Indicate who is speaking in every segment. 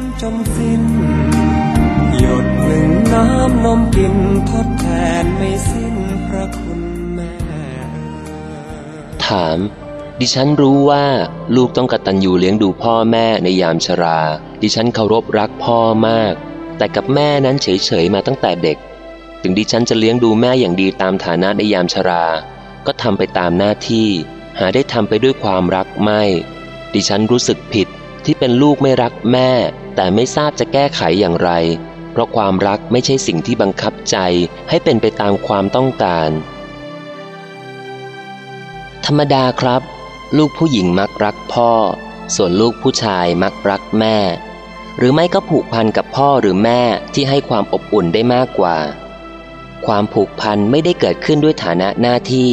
Speaker 1: นจนสิ้น หยดหนึ่งน้ำนมกินทดแทนไม่สิ้นพระคุณแม่
Speaker 2: ถาม ดิฉันรู้ว่าลูกต้องกตัญญูเลี้ยงดูพ่อแม่ในยามชรา ดิฉันเคารพรักพ่อมาก แต่กับแม่นั้นเฉยๆมาตั้งแต่เด็ก ถึงดิฉันจะเลี้ยงดูแม่อย่างดีตามฐานะในยามชรา ก็ทำไปตามหน้าที่ หาได้ทำไปด้วยความรักไม่ ดิฉันรู้สึกผิดที่เป็นลูกไม่รักแม่ แต่ไม่ทราบจะแก้ไขอย่างไร เพราะความรักไม่ใช่สิ่งที่บังคับใจให้เป็นไปตามความต้องการ ธรรมดาครับ ลูกผู้หญิงมักรักพ่อ ส่วนลูกผู้ชายมักรักแม่ หรือไม่ก็ผูกพันกับพ่อหรือแม่ที่ให้ความอบอุ่นได้มากกว่า ความผูกพันไม่ได้เกิดขึ้นด้วยฐานะหน้าที่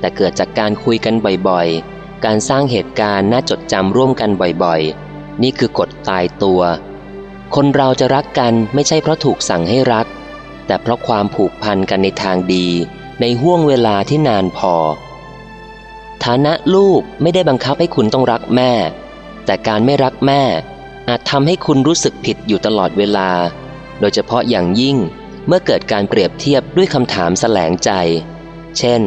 Speaker 2: แต่เกิดจากการคุยกันบ่อยๆ การสร้างเหตุการณ์น่าจดจำร่วมกันบ่อยๆ นี่คือกฎตายตัว คนเราจะรักกันไม่ใช่เพราะถูกสั่งให้รัก แต่เพราะความผูกพันกันในทางดี ในห่วงเวลาที่นานพอ ฐานะลูกไม่ได้บังคับให้คุณต้องรักแม่ แต่การไม่รักแม่ อาจทำให้คุณรู้สึกผิดอยู่ตลอดเวลา โดยเฉพาะอย่างยิ่งเมื่อเกิดการเปรียบเทียบด้วยคำถามแสลงใจ เช่น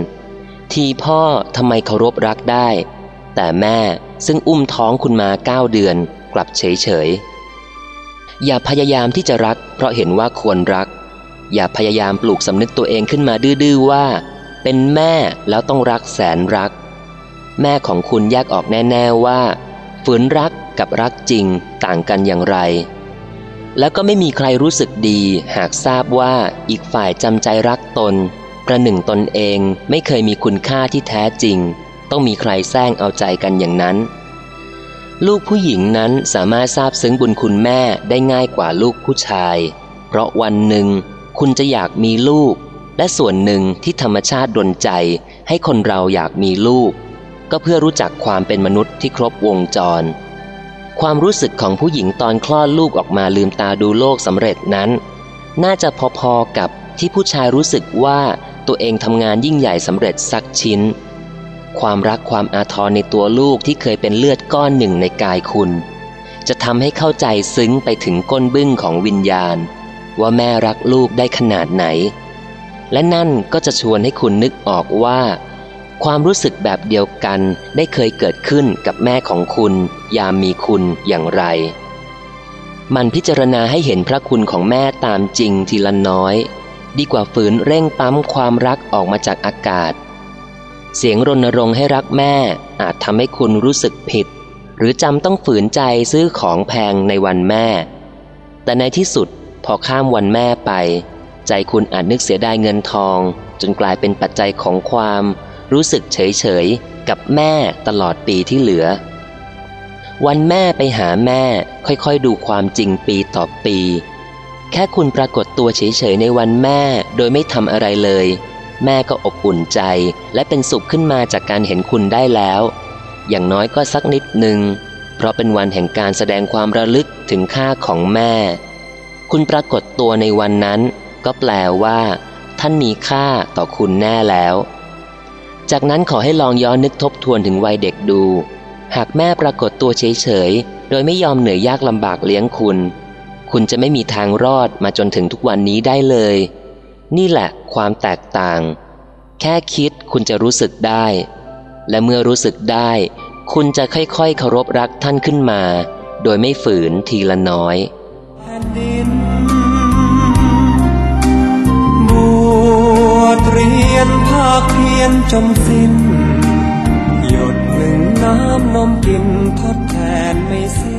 Speaker 2: ทีพ่อทำไมเคารพรักได้ แต่แม่ซึ่งอุ้มท้องคุณมาเก้าเดือน กลับเฉยเฉยอย่าพยายามที่จะรัก เพราะเห็นว่าควรรัก อย่าพยายามปลูกสำนึกตัวเองขึ้นมาดื้อๆว่า เป็นแม่แล้วต้องรักแสนรัก แม่ของคุณแยกออกแน่ ๆว่า ฝืนรักกับรักจริงต่างกันอย่างไร แล้วก็ไม่มีใครรู้สึกดีหากทราบว่าอีกฝ่ายจำใจรักตน ประหนึ่งตนเองไม่เคยมีคุณค่าที่แท้จริง ต้องมีใครแซงเอาใจกันอย่างนั้น ลูกผู้หญิงนั้นสามารถทราบซึ้งบุญคุณแม่ได้ง่ายกว่าลูกผู้ชาย เพราะวันหนึ่งคุณจะอยากมีลูก และส่วนหนึ่งที่ธรรมชาติดลใจ ให้คนเราอยากมีลูก ก็เพื่อรู้จักความเป็นมนุษย์ที่ครบวงจร ความรู้สึกของผู้หญิงตอนคลอดลูกออกมาลืมตาดูโลกสำเร็จนั้น น่าจะพอๆกับที่ผู้ชายรู้สึกว่าตัวเองทำงานยิ่งใหญ่สำเร็จสักชิ้น ความรักความอาทรในตัวลูกที่เคยเป็นเลือดก้อนหนึ่งในกายคุณ จะทำให้เข้าใจซึ้งไปถึงก้นบึ้งของวิญญาณ ว่าแม่รักลูกได้ขนาดไหน และนั่นก็จะชวนให้คุณนึกออกว่า ความรู้สึกแบบเดียวกันได้เคยเกิดขึ้นกับแม่ของคุณ ยามมีคุณอย่างไร มันพิจารณาให้เห็นพระคุณของแม่ตามจริงทีละน้อย ดีกว่าฝืนเร่งปั๊มความรักออกมาจากอากาศ เสียงรณรงค์ให้รักแม่ อาจทำให้คุณรู้สึกผิด หรือจำต้องฝืนใจซื้อของแพงในวันแม่ แต่ในที่สุดพอข้ามวันแม่ไป ใจคุณอาจนึกเสียดายเงินทอง จนกลายเป็นปัจจัยของความ รู้สึกเฉยๆกับแม่ตลอดปีที่เหลือ วันแม่ไปหาแม่ค่อยๆดูความจริงปีต่อปี แค่คุณปรากฏตัวเฉยๆในวันแม่โดยไม่ทำอะไรเลย แม่ก็อบอุ่นใจและเป็นสุขขึ้นมาจากการเห็นคุณได้แล้ว อย่างน้อยก็สักนิดหนึ่งเพราะเป็นวันแห่งการแสดงความระลึกถึงค่าของแม่ คุณปรากฏตัวในวันนั้น ก็แปลว่า ท่านมีค่าต่อคุณแน่แล้ว จากนั้นขอให้ลองย้อนนึกทบทวนถึงวัยเด็กดู หากแม่ปรากฏตัวเฉยๆ โดยไม่ยอมเหนื่อยยากลำบากเลี้ยงคุณ คุณจะไม่มีทางรอดมาจนถึงทุกวันนี้ได้เลย นี่แหละความแตกต่าง แค่คิดคุณจะรู้สึกได้ และเมื่อรู้สึกได้ คุณจะค่อยๆเคารพรักท่านขึ้นมา โดยไม่ฝืนทีละน้อย
Speaker 1: แผ่นดินบวชเรียนภาคเพียนจนสิ้น หยดหนึ่งน้ำนมกินทดแทนไม่สิ้น